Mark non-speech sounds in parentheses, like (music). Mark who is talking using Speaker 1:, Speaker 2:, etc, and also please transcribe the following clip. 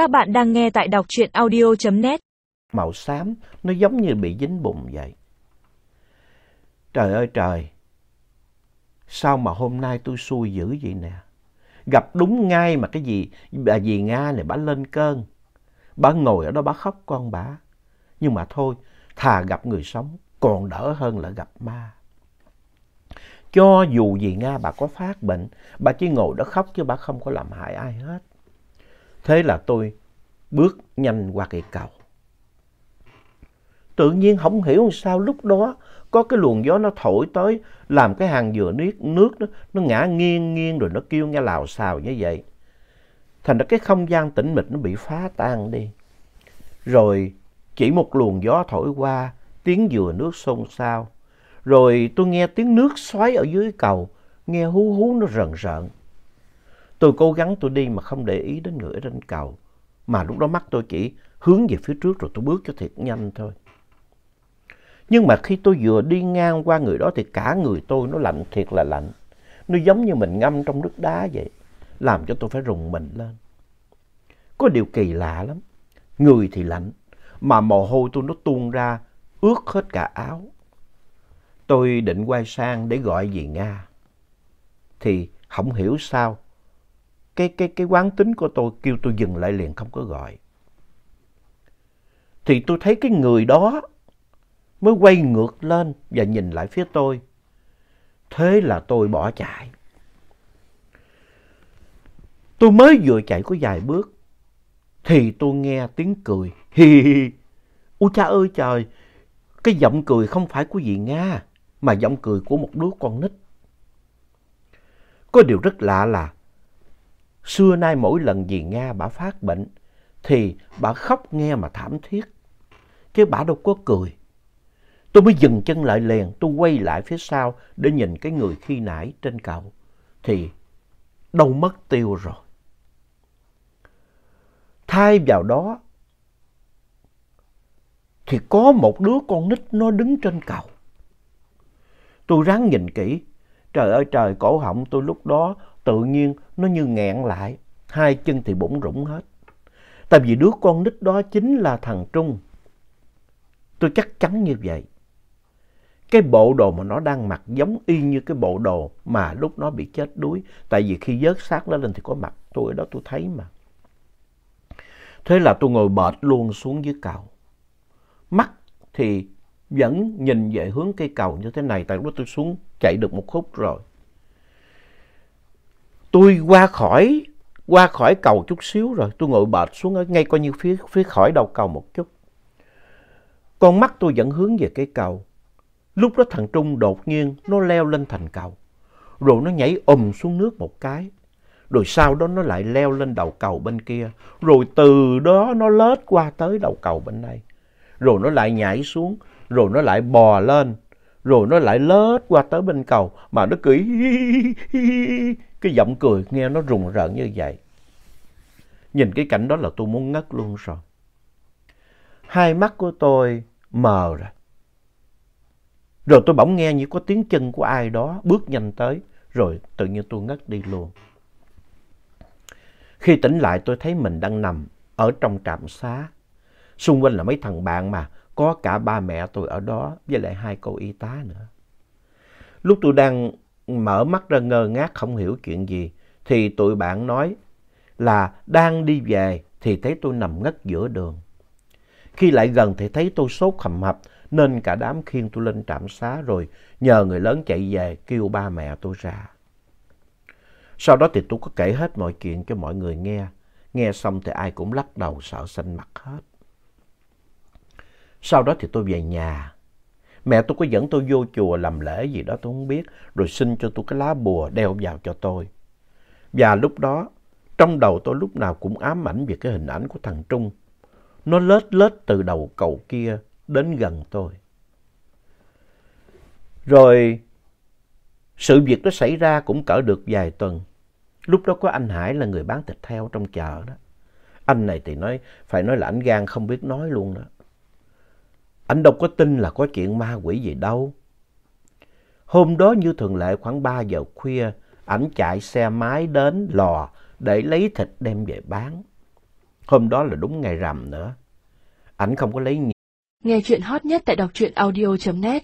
Speaker 1: Các bạn đang nghe tại đọc truyện audio.net.
Speaker 2: Màu xám nó giống như bị dính bùn vậy. Trời ơi trời, sao mà hôm nay tôi xui dữ vậy nè. Gặp đúng ngay mà cái gì, bà dì Nga này bà lên cơn. Bà ngồi ở đó bà khóc con bà. Nhưng mà thôi, thà gặp người sống còn đỡ hơn là gặp ma. Cho dù dì Nga bà có phát bệnh, bà chỉ ngồi đó khóc chứ bà không có làm hại ai hết. Thế là tôi bước nhanh qua cây cầu. Tự nhiên không hiểu sao lúc đó có cái luồng gió nó thổi tới làm cái hàng dừa nước, nước đó, nó ngã nghiêng nghiêng rồi nó kêu nghe lào xào như vậy. Thành ra cái không gian tĩnh mịch nó bị phá tan đi. Rồi chỉ một luồng gió thổi qua, tiếng dừa nước xôn xao. Rồi tôi nghe tiếng nước xoáy ở dưới cầu, nghe hú hú nó rần rợn. Tôi cố gắng tôi đi mà không để ý đến người ở trên cầu. Mà lúc đó mắt tôi chỉ hướng về phía trước rồi tôi bước cho thiệt nhanh thôi. Nhưng mà khi tôi vừa đi ngang qua người đó thì cả người tôi nó lạnh thiệt là lạnh. Nó giống như mình ngâm trong nước đá vậy. Làm cho tôi phải rùng mình lên. Có điều kỳ lạ lắm. Người thì lạnh. Mà mồ hôi tôi nó tuôn ra, ướt hết cả áo. Tôi định quay sang để gọi dì Nga. Thì không hiểu sao cái, cái, cái quán tính của tôi kêu tôi dừng lại liền không có gọi. Thì tôi thấy cái người đó mới quay ngược lên và nhìn lại phía tôi. Thế là tôi bỏ chạy. Tôi mới vừa chạy có vài bước thì tôi nghe tiếng cười. (laughs) Hi hi hi. Ôi cha ơi trời, cái giọng cười không phải của dì Nga mà giọng cười của một đứa con nít. Có điều rất lạ là Xưa nay mỗi lần dì Nga bà phát bệnh thì bà khóc nghe mà thảm thiết. Chứ bà đâu có cười. Tôi mới dừng chân lại liền, tôi quay lại phía sau để nhìn cái người khi nãy trên cầu. Thì đâu mất tiêu rồi. Thay vào đó thì có một đứa con nít nó đứng trên cầu. Tôi ráng nhìn kỹ. Trời ơi trời, cổ họng tôi lúc đó tự nhiên nó như nghẹn lại, hai chân thì bủng rủng hết. Tại vì đứa con nít đó chính là thằng Trung. Tôi chắc chắn như vậy. Cái bộ đồ mà nó đang mặc giống y như cái bộ đồ mà lúc nó bị chết đuối. Tại vì khi vớt xác nó lên thì có mặt tôi ở đó tôi thấy mà. Thế là tôi ngồi bệt luôn xuống dưới cầu. Mắt thì vẫn nhìn về hướng cây cầu như thế này. Tại lúc đó tôi xuống chạy được một khúc rồi. Tôi qua khỏi, qua khỏi cầu chút xíu rồi, tôi ngồi bệt xuống ở ngay coi như phía, phía khỏi đầu cầu một chút. Con mắt tôi vẫn hướng về cái cầu. Lúc đó thằng Trung đột nhiên nó leo lên thành cầu. Rồi nó nhảy ùm xuống nước một cái. Rồi sau đó nó lại leo lên đầu cầu bên kia. Rồi từ đó nó lết qua tới đầu cầu bên đây. Rồi nó lại nhảy xuống. Rồi nó lại bò lên. Rồi nó lại lết qua tới bên cầu. Mà nó cười cái giọng cười nghe nó rùng rợn như vậy. Nhìn cái cảnh đó là tôi muốn ngất luôn rồi. Hai mắt của tôi mờ rồi. Rồi tôi bỗng nghe như có tiếng chân của ai đó bước nhanh tới. Rồi tự nhiên tôi ngất đi luôn. Khi tỉnh lại tôi thấy mình đang nằm ở trong trạm xá. Xung quanh là mấy thằng bạn mà có cả ba mẹ tôi ở đó với lại hai cô y tá nữa. Lúc tôi đang mở mắt ra ngơ ngác không hiểu chuyện gì, thì tụi bạn nói là đang đi về thì thấy tôi nằm ngất giữa đường. Khi lại gần thì thấy tôi sốt hầm hập nên cả đám khiêng tôi lên trạm xá rồi nhờ người lớn chạy về kêu ba mẹ tôi ra. Sau đó thì tôi có kể hết mọi chuyện cho mọi người nghe. Nghe xong thì ai cũng lắc đầu sợ xanh mặt hết. Sau đó thì tôi về nhà. Mẹ tôi có dẫn tôi vô chùa làm lễ gì đó tôi không biết, rồi xin cho tôi cái lá bùa đeo vào cho tôi. Và lúc đó, trong đầu tôi lúc nào cũng ám ảnh về cái hình ảnh của thằng Trung. Nó lết lết từ đầu cầu kia đến gần tôi. Rồi, sự việc đó xảy ra cũng cỡ được vài tuần. Lúc đó có anh Hải là người bán thịt heo trong chợ đó. Anh này thì nói, phải nói là anh gan không biết nói luôn đó. Anh đâu có tin là có chuyện ma quỷ gì đâu. Hôm đó như thường lệ khoảng 3 giờ khuya, ảnh chạy xe máy đến lò để lấy thịt đem về bán. Hôm đó là đúng ngày rằm nữa. Ảnh không có lấy
Speaker 1: Nghe chuyện hot nhất tại đọc truyện audio.net